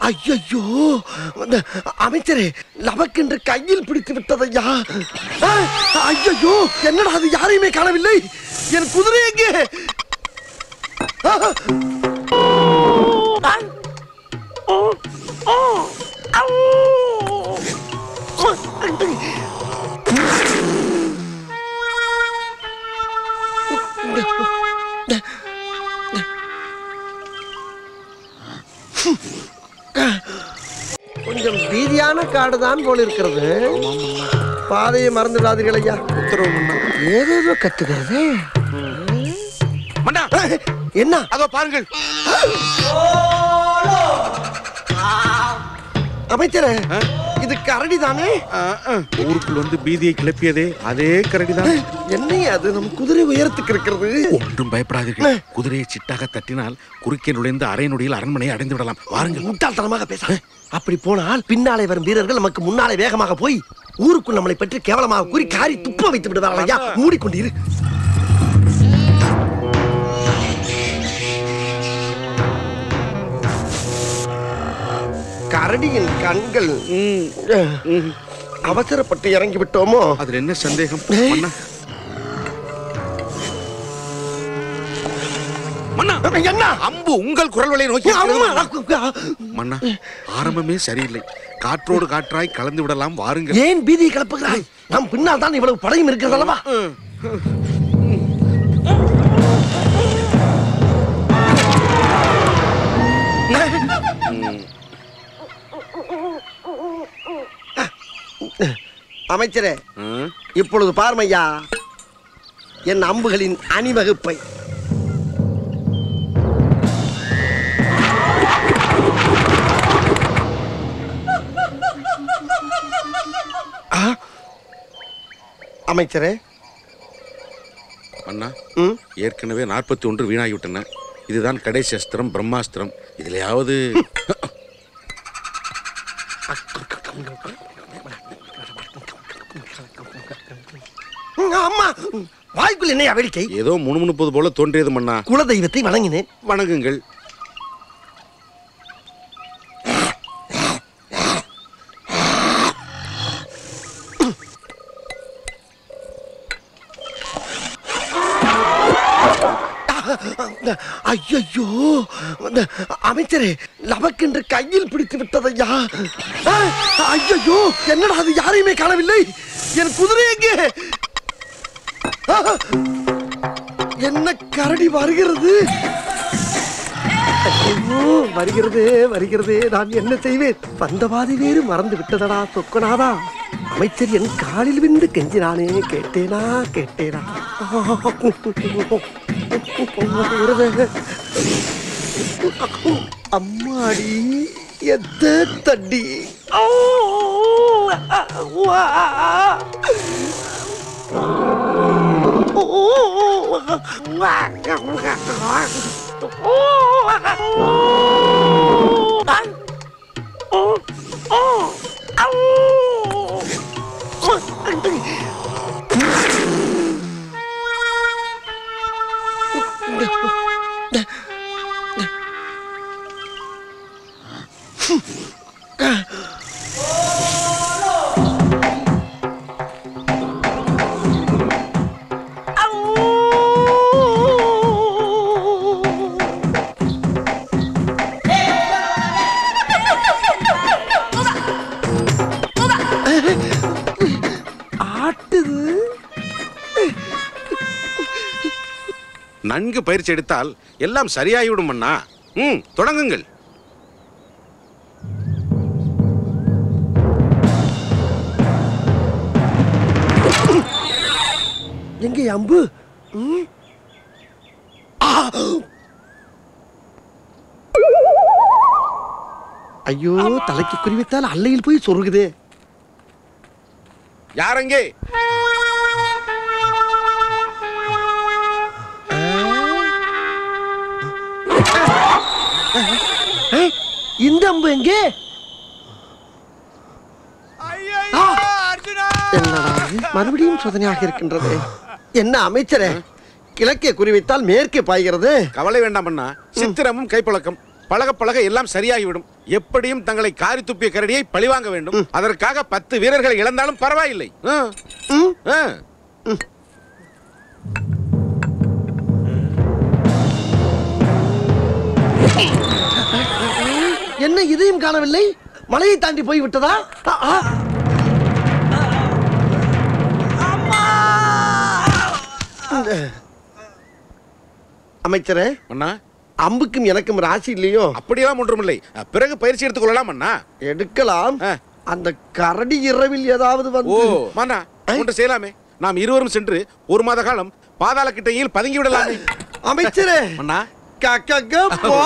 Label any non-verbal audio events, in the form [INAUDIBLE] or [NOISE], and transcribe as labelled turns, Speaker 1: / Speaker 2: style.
Speaker 1: ஐயோ அமைச்சரே நமக்கென்று கையில் பிடித்து விட்டதையா? ஐயோ என்னடா அது யாரையுமே காணவில்லை. என் குதிரை எங்கே? ஆ! கொஞ்சம் பீதியான காடு தான் போல இருக்கிறது. பாதையை மறந்து விடாதீர்கள் ஐயா.
Speaker 2: உத்தரவு
Speaker 1: ஏதேதோ கத்துகிறது.
Speaker 2: மன்னா!
Speaker 1: என்ன?
Speaker 2: அதோ பாருங்கள்.
Speaker 1: அமைச்சரே? இது கரடி தானே
Speaker 2: ஆ, ஆ. ஊருக்குள் வந்து பீதியை கிளப்பியதே அதே கரடிதான்.
Speaker 1: என்னையா அது? நம் குதிரை உயரத்துக்கு இருக்கிறது.
Speaker 2: ஒன்றும் பயப்படாதீர்கள். குதிரையை சிட்டாக தட்டினால் குறுக்கே நுழைந்து அரை நொடியில் அரண்மனையை அடைந்து விடலாம். வாருங்கள்.
Speaker 1: முட்டாள்தனமாக பேச. அப்படி போனால் பின்னாலே வரும் வீரர்கள் நமக்கு முன்னாலே வேகமாக போய் ஊருக்குள் நம்மளை பற்றி கேவலமாக கூறி காரி துப்ப வைத்து விடுவார்கள். ஐயா மூடிக்கொண்டிரு கரடியின் கண்கள். ம், அவசரப்பட்டு இறங்கி விட்டோமோ
Speaker 2: அதுல என்ன சந்தேகம்?
Speaker 1: என்ன?
Speaker 2: அம்பு உங்கள் குரல் வலையை நோக்கி மன்னா. ஆரம்பமே சரியில்லை. காற்றோடு காற்றாய் கலந்து விடலாம் வாருங்கள்.
Speaker 1: ஏன் பீதியை கிளப்புகிறாய் நம் பின்னால் தான் இவ்வளவு படையும் இருக்கிறது அல்லவா? அமைச்சரே? இப்பொழுது பார்மையா என் அம்புகளின் அணிவகுப்பை? அமைச்சரே
Speaker 2: மன்னா
Speaker 1: ம்
Speaker 2: ஏற்கனவே நாற்பத்தி ஒன்று வீணாகிவிட்டன இதுதான் கடைசி அஸ்திரம் பிரம்மாஸ்திரம் இதுலயாவது [LAUGHS]
Speaker 1: அம்மா வாய்க்குள் என்னையா வேடிக்கை?
Speaker 2: ஏதோ முணுமுணுப்பது போல தோன்றியது மன்னா.
Speaker 1: குல தெய்வத்தை வணங்கினேன்.
Speaker 2: வணங்குங்கள்.
Speaker 1: ஐயோ அமைச்சரே நமக்கென்று கையில் பிடித்து விட்டதையா? ஐயோ என்னடா அது யாரையுமே காணவில்லை. என் குதிரை எங்கே? என்ன கரடி வருகிறது? ஐயோ வருகிறது வருகிறது நான் என்ன செய்வேன்? வந்த பாதை வேறு மறந்து விட்டதடா சொக்கனாதா அமைச்சர் என் காலில் விந்து கெஞ்சினானே கேட்டேனா கேட்டேனா. aku mau deh aku amari ya terjadi oh wah oh wah wah oh oh
Speaker 2: நன்கு பயிற்சி எடுத்தால் எல்லாம் சரியாகிவிடும் மன்னா ம் தொடங்குங்கள்.
Speaker 1: எங்கே அம்பு! ஐயோ தலைக்கு குறிவித்தால் அல்லையில் போய் சொருகுதே.
Speaker 2: யாரங்கே
Speaker 1: இந்த அம்பு எங்கே? மறுபடியும் சோதனையாக இருக்கின்றது. என்ன அமைச்சரே? கிழக்கே குறிவைத்தால் மேற்கே பாய்கிறது.
Speaker 2: கவலை வேண்டாம் அண்ணா. சித்திரமும் கைப்பழக்கம். பழக பழக எல்லாம் சரியாகிவிடும். எப்படியும் தங்களை காரி துப்பிய கரடியை பழிவாங்க வேண்டும். அதற்காக பத்து வீரர்களை இழந்தாலும் பரவாயில்லை.
Speaker 1: என்ன இதையும் காணவில்லை? மலையை தாண்டி போய் விட்டதா? அமைச்சரே
Speaker 2: அண்ணா.
Speaker 1: அம்புக்கும் எனக்கும் ராசி இல்லையோ?
Speaker 2: அப்படியெல்லாம் ஒன்றுமில்லை. பிறகு பயிற்சி எடுத்துக் கொள்ளலாம் அண்ணா.
Speaker 1: எடுக்கலாம். அந்த கரடி இரவில் ஏதாவது
Speaker 2: ஓ
Speaker 1: வந்து
Speaker 2: மன்னா ஒன்று செய்யலாமே. நாம் இருவரும் சென்று ஒரு மாத காலம் பாதாள கிட்டையில் பதுங்கி விடலாமே.
Speaker 1: அமைச்சரே
Speaker 2: அண்ணா.
Speaker 1: கக்கக்க போ